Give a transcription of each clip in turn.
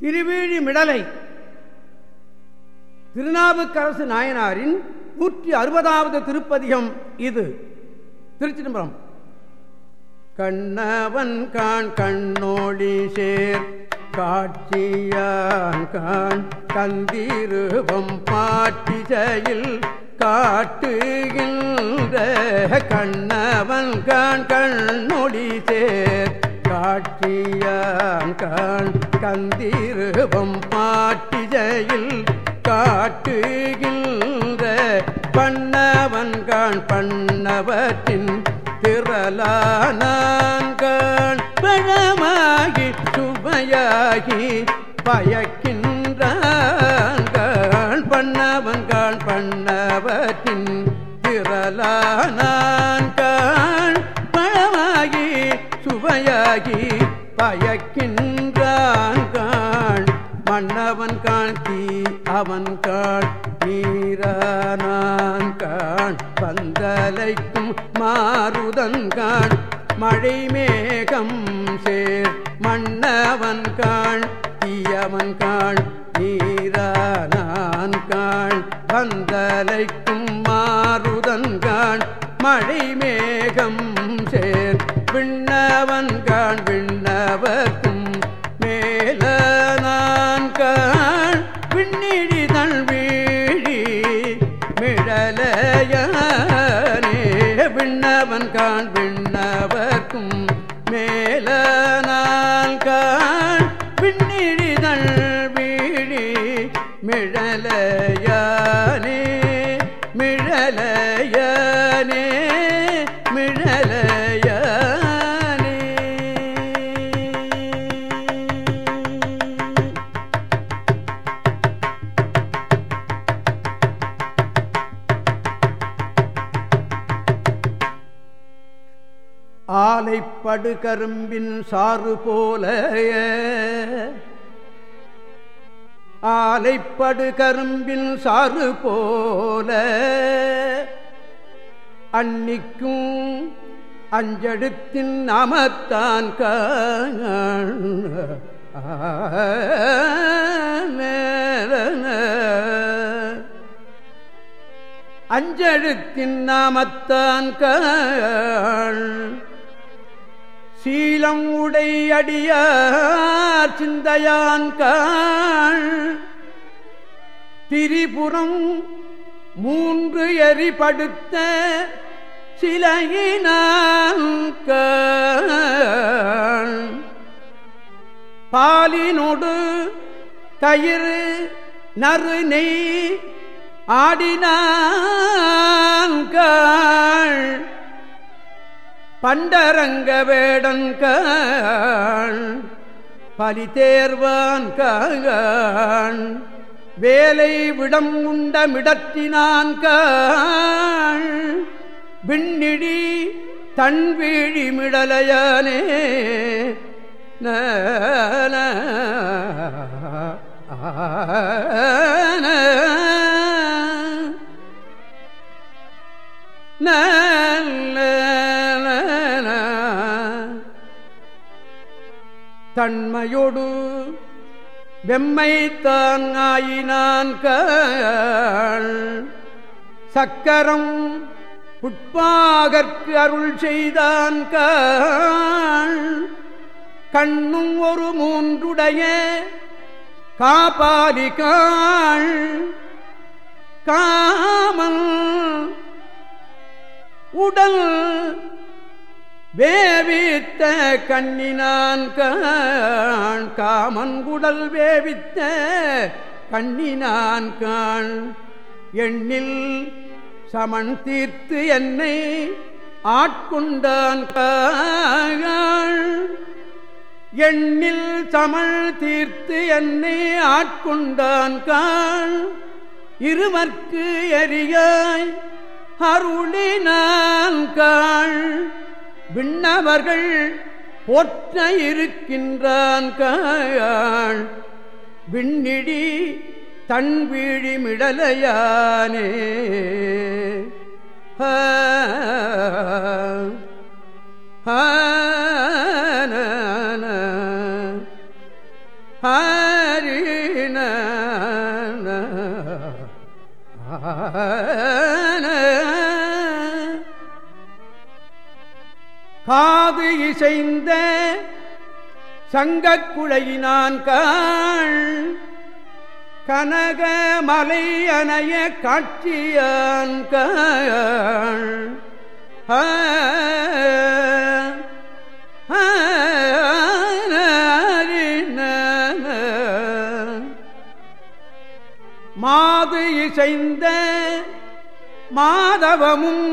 திருவீழி மிடலை. திருநாவுக்கரசு நாயனாரின் நூற்றி அறுபதாவது திருப்பதிகம் இது. திருச்சிதம்பரம். கண்ணவன் கான் கண்ணோடி சேர் காட்சியான் கான் கந்திருவம் பாட்டிசையில் காட்டுகின்ற கண்ணவன் கான் கண்ணொடி சேர். காட்சியான் கான் கந்திருவம் பாட்டிஜையில் காட்டுகின்ற பண்ணவன் கான் பண்ணவற்றின் திரளானான் கான் பழமாகி சுமையாகி பயக்கின்றான் கான் பண்ணவன் கான் பண்ணவற்றின் திரளானான் சுவையாகி பயக்கின்றான் கான் மன்னவன் காண் தீ அவன் காண். நீரானான் காண். பந்தலைக்கும் மாறுதன் காண். மழை மேகம் சேர். மன்னவன் காண். தீயவன் காண். நீரானான் காண். பந்தலைக்கும் மாறுதன் காண். மழை மேகம் சேர். விண்ணவன் காண் விண்ணவர்க்கும் மேல நான் காண் விண்ணிழிதழ் வீழி மிழலையானே. விண்ணவன் காண் விண்ணவ ஆலைப்படு கரும்பின் சாறு போல ஆலைப்படு கரும்பின் சாறு போல. அன்னிக்கும் அஞ்செடுத்தின் நமத்தான் அஞ்செழுத்தின் நாமத்தான் கள் சீலம் உடை அடியார் சிந்தையான் திரிபுரம் மூன்று எரிபடுத்த சிலையினான் காள் பாலினோடு தயிர் நறு நெய் ஆடினான் பண்டரங்க வேடன் காள் பலி தேர்வான் காள் வேலை விடம் உண்ட மிடத்தினான் விண்ணிடி தன் வீழி மிடலையானே நல தன்மையோடு வெம்மை தாங்காயினான் சக்கரம் புட்பாகற்கு அருள் செய்தான் கண்ணும் ஒரு மூன்றுடைய காபாலிகாள் காமல் உடல் வேவித்த கண்ணினான் காண் காமன் குடல் வேவித்த கண்ணினான் காண். எண்ணில் சமன் தீர்த்து என்னை ஆட்கொண்டான் காள் எண்ணில் சமல் தீர்த்து என்னை ஆட்கொண்டான் காள் இருவர்க்கு எரியாய் அருளினான் காள் விண்ணவர்கள் போற்ற இருக்கின்றான் காள் விண்ணிடி தன் வீழி மிடலையானே ஆ, ஹரின காது இசைந்த சங்கக்குழையினான் காள் கனக மலை அணைய காட்சியான் காள் மாது இசைந்த மாதவமும்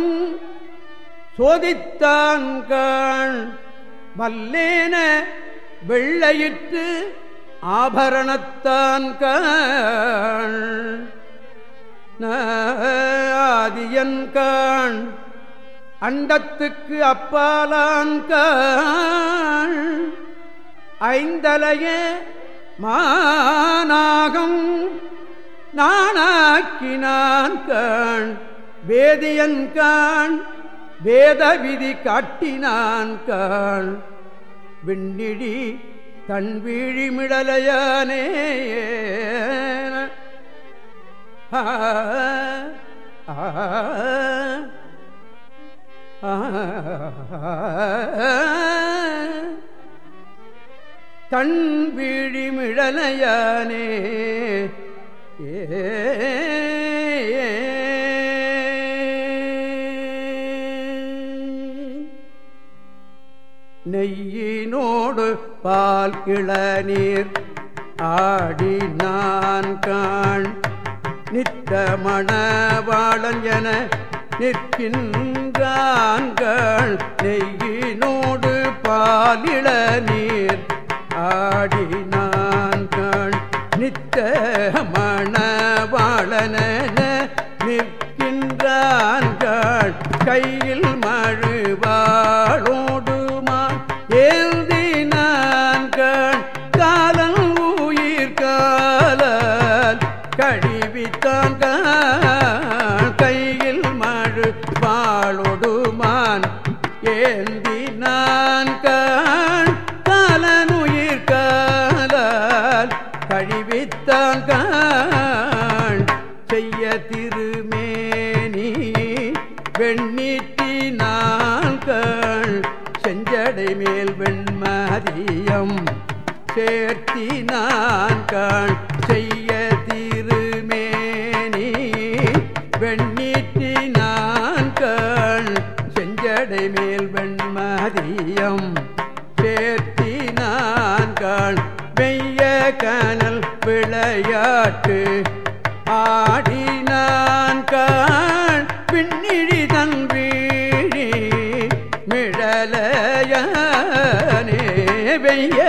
சோதித்தான் காண் வல்லேன வெள்ளையிட்டு ஆபரணத்தான் காண் ஆதியன் காண் அண்டத்துக்கு அப்பாலான் காண் ஐந்தலைய மானாகம். நானாக்கினான் காண் வேதியன் காண் வேத விதி காட்டினான் காண் விண்ணிடி தன் வீழிமிடலையானே தன் தன் ஏ நெய்யினோடு பால் கிளநீர் ஆடி நான் காண். நித்த மணவாளன் என நிற்கின்றான்கள் நெய்யினோடு பாலிள நீர் ஆடி நான் காண். நித்த மணவாளன நிற்கின்றான்கள் கையில் கழிவித்தான் காட்டு ஆடினான் பின்னிழி தன் வீழி மிழலையானே வெய்ய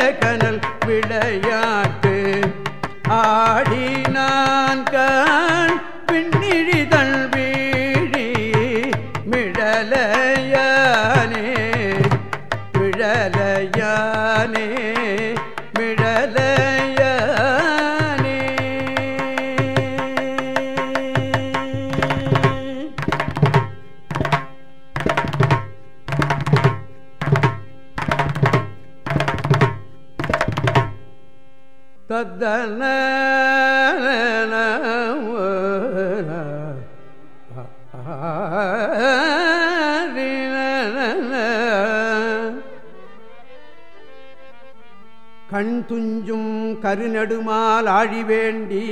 கண் துஞ்சும் கருநெடுமால் ஆழி வேண்டி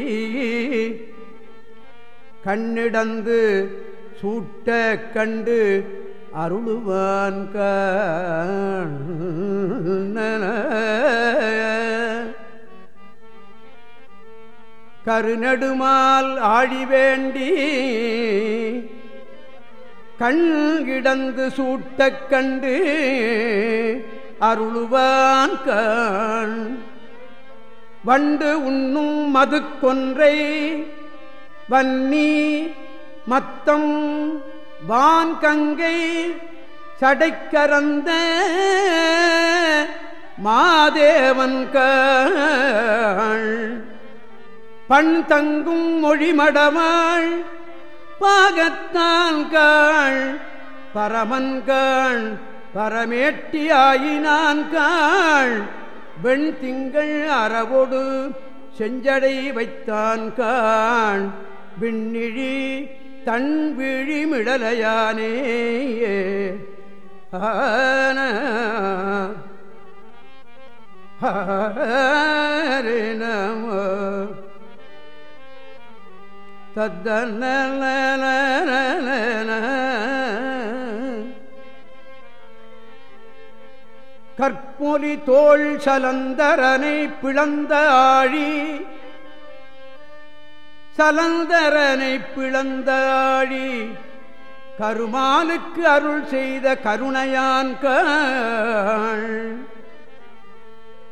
கண்ணிடந்து சூட்ட கண்டு அருளுவான் கருநெடுமால் ஆழி வேண்டி கண் கிடந்து சூட்டக் கண்டு அருளுவான் கண். வண்டு உண்ணும் மது கொன்றை வன்னி மத்தம் வான் கங்கை சடைக்கரந்த மாதேவன் கண். பண் தங்கும் மொழிமடவாள் பாகத்தான் காள் பரமன் பரமேட்டியாயினான் காள் வெண் திங்கள் அறவோடு செஞ்சடை வைத்தான் காண் விண்ணிழி தன் விழிமிடலையானே ஆன ஹரே நமோ தத்தன கற்பொலி தோல் சலந்தரனை பிளந்த ஆழி சலந்தரனை பிளந்த ஆழி கருமாலுக்கு அருள் செய்த கருணையான்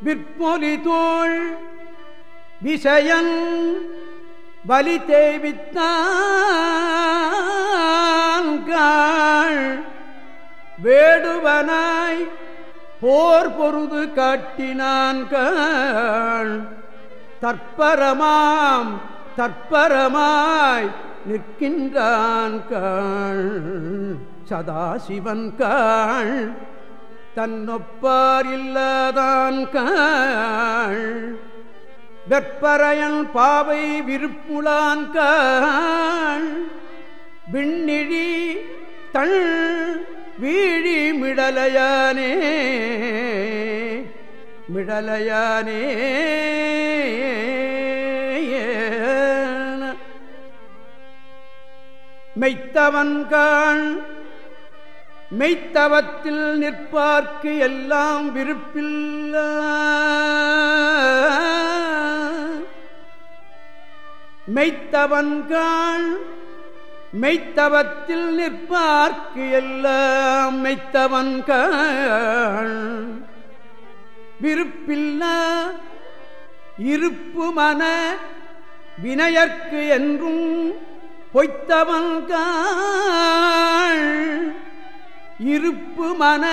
விற்பொலி தோல் விஷயன் வலி தேவித்தான் வேடுவனாய் போர் பொருது காட்டினான்கள் தற்பரமாம் தற்பரமாய் நிற்கின்றான்கள் சதாசிவன் காள். தன்னொப்பார் இல்லாதான் காள். வெப்பரையன் பாவை விருப்புலான் காள் விண்ணிழி தள் வீழி மிடலையானே. மிடலையானே. மெய்த்தவன்கான் மெய்த்தவத்தில் நிற்பார்க்கு எல்லாம் விருப்பில்ல. மெய்த்தவன்காள் மெய்த்தவத்தில் நிற்பார்க்கு எல்லாம் மெய்த்தவன்காள் விருப்பில்ல இருப்பு மன வினயற்கு என்றும் பொய்த்தவன்காள் இருப்பு மன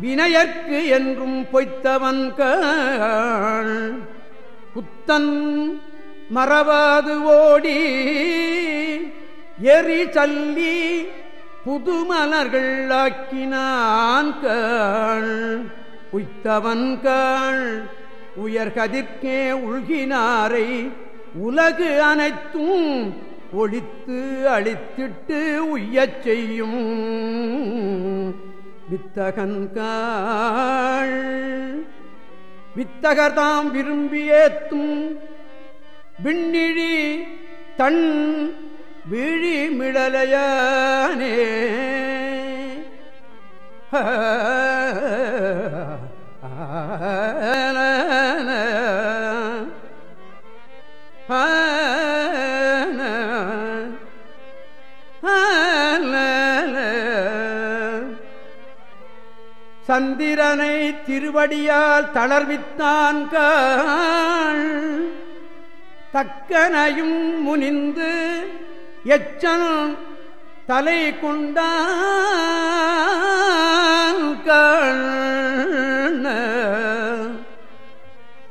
வினயற்கு என்றும் பொய்த்தவன்காள் புத்தன் மறவாது ஓடி. எரி சல்லி புதுமலர்கள் ஆக்கினான் காள். உய்த்தவன்காள் உயர்கதிர்க்கே உழ்கினாரை. உலகு அனைத்தும் ஒழித்து அழித்திட்டு உய்யச் செய்யும். வித்தகன்காள் வித்தகர்தாம் விரும்பியேத்தும் விண்ணிழி தன் விழி மிடலையானே. சந்திரனை திருவடியால் தளர்வித்தான் தக்கனையும் முனிந்து எச்சன் தலை கொண்டான்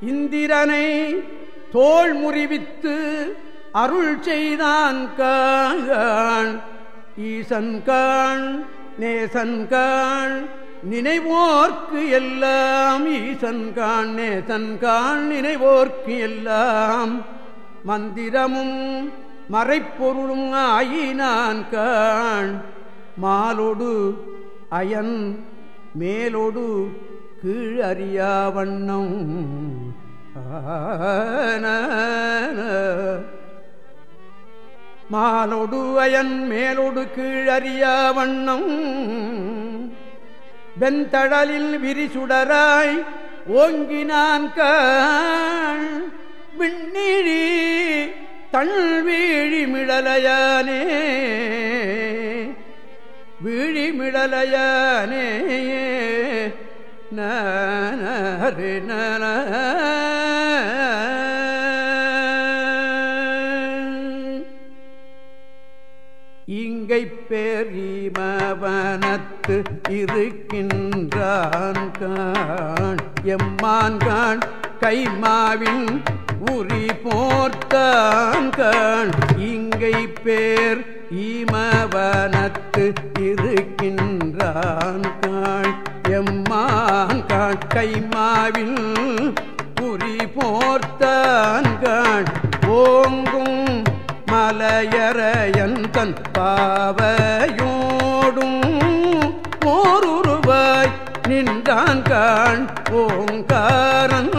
இந்திரனை தோல் முறிவித்து அருள் செய்தான் கான் ஈசன் கான் நேசன் கான் நினைவோர்க்கு எல்லாம் ஈசன் கான் நேசன் கான் நினைவோர்க்கு எல்லாம் மந்திரமும் மறைப்பொருளும் ஆயினான் கான் மாலோடு அயன் மேலோடு கீழ் அறியா வண்ணம் மாலொடு அயன் மேலொடு கீழ் அறியா வண்ணம். வெந்தடலில் விரிசுடராய் ஓங்கினான் கண். விண்ணிழி தன் வீழி மிடலையானே வீழி மிடலையானே நரி நன இங்கை பெரிமவனத்து இருக்கின்றான் கான் எம்மான் கான் கைமாவின் உரி போர்த்தான் இங்கை பேர் இமவனத்து இருக்கின்றான் கான் எம்மான் நின்றான் கைமாவில் குறி போர்த்தான் ஓங்கும் மலையறையன் தன் பாவையோடும் ஓருருவாய் நின்றான் காண். ஓங்காரன்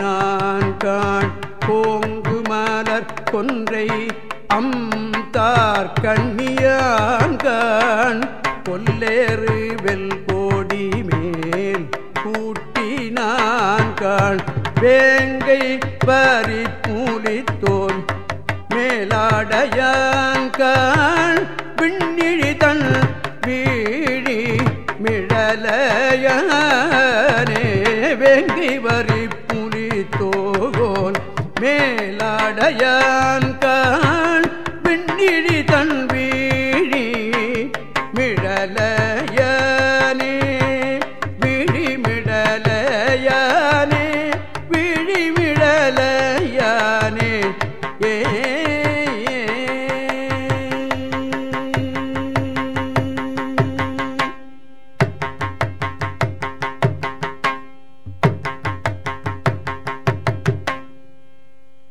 நான் காண் கோங்கு மலர் கொன்றை அம்தார் கண்ணியான் கொல்லேறு வெல் கோடி மேல் கூட்டினான் காண் வேங்கை பறி பூலித்தோன் மேலாடையான் விண்ணிழி தன் வீழி மிழலையானே வேங்கை வரி மேலாடையான்